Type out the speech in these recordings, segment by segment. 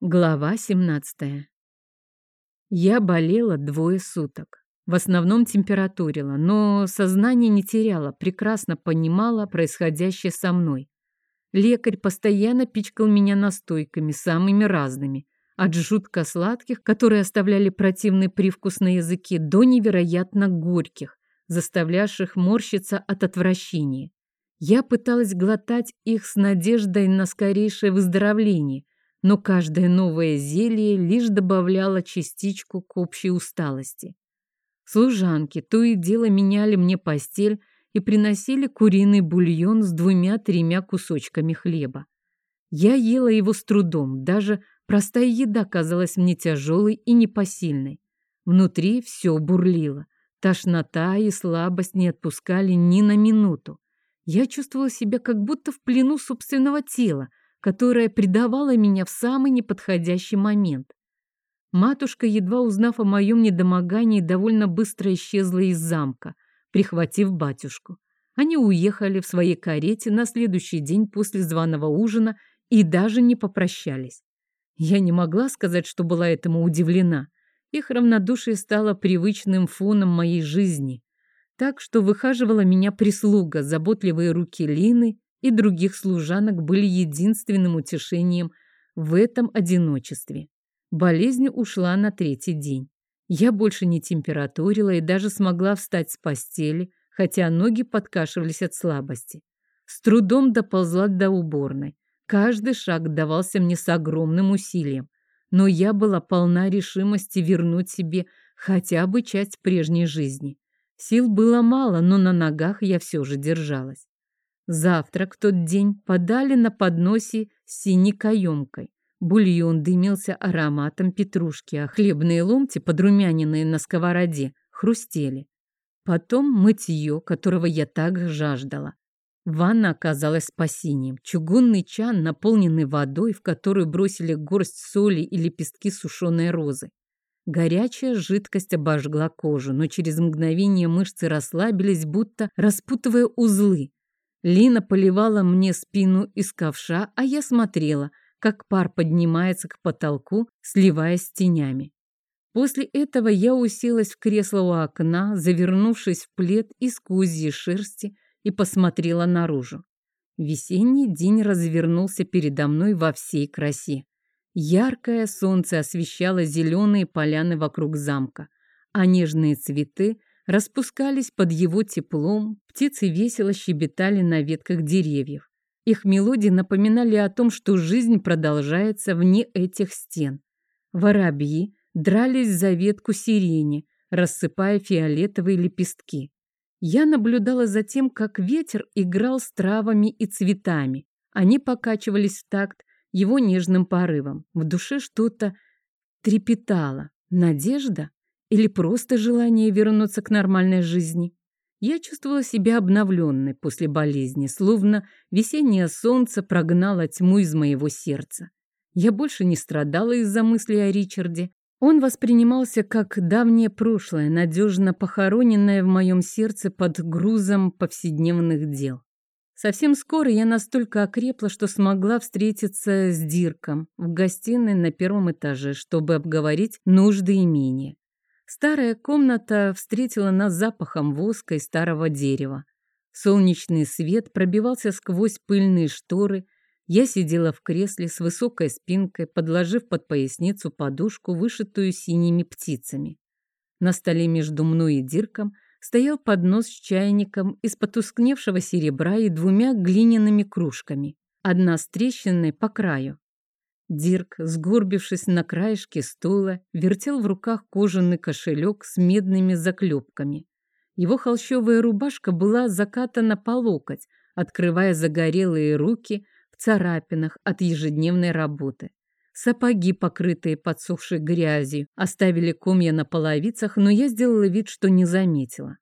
Глава 17. Я болела двое суток. В основном температурила, но сознание не теряла, прекрасно понимала происходящее со мной. Лекарь постоянно пичкал меня настойками, самыми разными, от жутко сладких, которые оставляли противный привкус на языке, до невероятно горьких, заставлявших морщиться от отвращения. Я пыталась глотать их с надеждой на скорейшее выздоровление, но каждое новое зелье лишь добавляло частичку к общей усталости. Служанки то и дело меняли мне постель и приносили куриный бульон с двумя-тремя кусочками хлеба. Я ела его с трудом, даже простая еда казалась мне тяжелой и непосильной. Внутри все бурлило, тошнота и слабость не отпускали ни на минуту. Я чувствовала себя как будто в плену собственного тела, которая предавала меня в самый неподходящий момент. Матушка, едва узнав о моем недомогании, довольно быстро исчезла из замка, прихватив батюшку. Они уехали в своей карете на следующий день после званого ужина и даже не попрощались. Я не могла сказать, что была этому удивлена. Их равнодушие стало привычным фоном моей жизни. Так что выхаживала меня прислуга, заботливые руки Лины и других служанок были единственным утешением в этом одиночестве. Болезнь ушла на третий день. Я больше не температурила и даже смогла встать с постели, хотя ноги подкашивались от слабости. С трудом доползла до уборной. Каждый шаг давался мне с огромным усилием, но я была полна решимости вернуть себе хотя бы часть прежней жизни. Сил было мало, но на ногах я все же держалась. Завтрак в тот день подали на подносе с синей каемкой. Бульон дымился ароматом петрушки, а хлебные ломти, подрумяненные на сковороде, хрустели. Потом мытье, которого я так жаждала. Ванна оказалась спасением. Чугунный чан, наполненный водой, в которую бросили горсть соли и лепестки сушеной розы. Горячая жидкость обожгла кожу, но через мгновение мышцы расслабились, будто распутывая узлы, Лина поливала мне спину из ковша, а я смотрела, как пар поднимается к потолку, сливаясь с тенями. После этого я уселась в кресло у окна, завернувшись в плед из кузьей шерсти, и посмотрела наружу. Весенний день развернулся передо мной во всей красе. Яркое солнце освещало зеленые поляны вокруг замка, а нежные цветы распускались под его теплом, птицы весело щебетали на ветках деревьев. Их мелодии напоминали о том, что жизнь продолжается вне этих стен. Воробьи дрались за ветку сирени, рассыпая фиолетовые лепестки. Я наблюдала за тем, как ветер играл с травами и цветами. Они покачивались в такт его нежным порывом. В душе что-то трепетало. Надежда? Или просто желание вернуться к нормальной жизни. Я чувствовала себя обновленной после болезни, словно весеннее солнце прогнало тьму из моего сердца. Я больше не страдала из-за мыслей о Ричарде. Он воспринимался как давнее прошлое, надежно похороненное в моем сердце под грузом повседневных дел. Совсем скоро я настолько окрепла, что смогла встретиться с Дирком в гостиной на первом этаже, чтобы обговорить нужды имения. Старая комната встретила нас запахом воска и старого дерева. Солнечный свет пробивался сквозь пыльные шторы. Я сидела в кресле с высокой спинкой, подложив под поясницу подушку, вышитую синими птицами. На столе между мной и Дирком стоял поднос с чайником из потускневшего серебра и двумя глиняными кружками, одна с трещиной по краю. Дирк, сгорбившись на краешке стула, вертел в руках кожаный кошелек с медными заклепками. Его холщовая рубашка была закатана по локоть, открывая загорелые руки в царапинах от ежедневной работы. Сапоги, покрытые подсохшей грязью, оставили комья на половицах, но я сделала вид, что не заметила.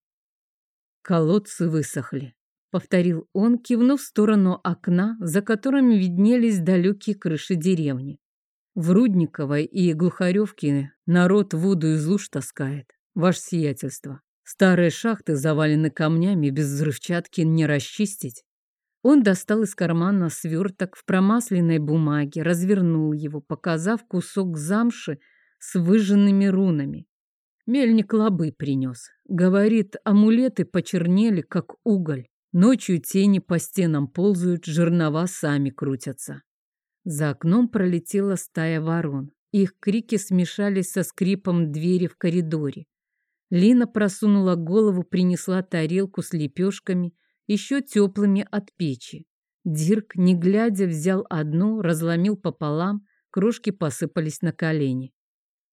Колодцы высохли повторил он, кивнув в сторону окна, за которыми виднелись далекие крыши деревни. В Рудниковой и Глухаревке народ воду из луж таскает. Ваше сиятельство. Старые шахты завалены камнями, без взрывчатки не расчистить. Он достал из кармана сверток в промасленной бумаге, развернул его, показав кусок замши с выжженными рунами. Мельник лобы принес. Говорит, амулеты почернели, как уголь. Ночью тени по стенам ползают, жернова сами крутятся. За окном пролетела стая ворон. Их крики смешались со скрипом двери в коридоре. Лина просунула голову, принесла тарелку с лепешками еще теплыми от печи. Дирк, не глядя, взял одну, разломил пополам, крошки посыпались на колени.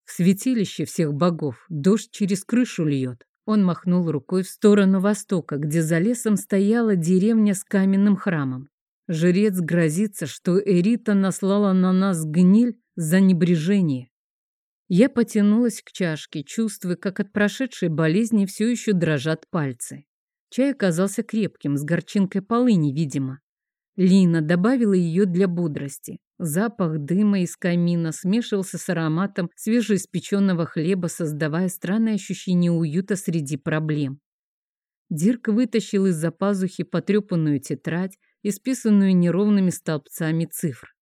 В святилище всех богов дождь через крышу льет. Он махнул рукой в сторону востока, где за лесом стояла деревня с каменным храмом. Жрец грозится, что Эрита наслала на нас гниль за небрежение. Я потянулась к чашке, чувствуя, как от прошедшей болезни все еще дрожат пальцы. Чай оказался крепким, с горчинкой полыни, видимо. Лина добавила ее для бодрости. Запах дыма из камина смешивался с ароматом свежеиспеченного хлеба, создавая странное ощущение уюта среди проблем. Дирк вытащил из-за пазухи потрепанную тетрадь, исписанную неровными столбцами цифр.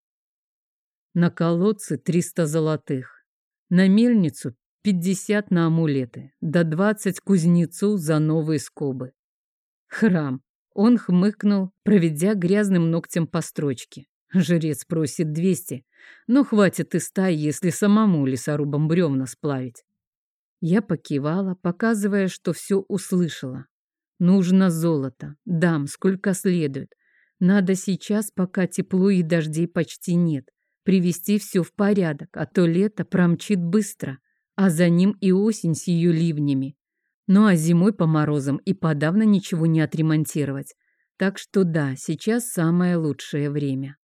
На колодце 300 золотых, на мельницу 50 на амулеты, до 20 кузнецу за новые скобы. Храм. Он хмыкнул, проведя грязным ногтем по строчке. Жрец просит 200, но хватит и ста, если самому лесорубом бревна сплавить. Я покивала, показывая, что все услышала. Нужно золото. Дам, сколько следует. Надо сейчас, пока тепло и дождей почти нет, привести все в порядок, а то лето промчит быстро, а за ним и осень с ее ливнями. Ну а зимой по морозам и подавно ничего не отремонтировать. Так что да, сейчас самое лучшее время.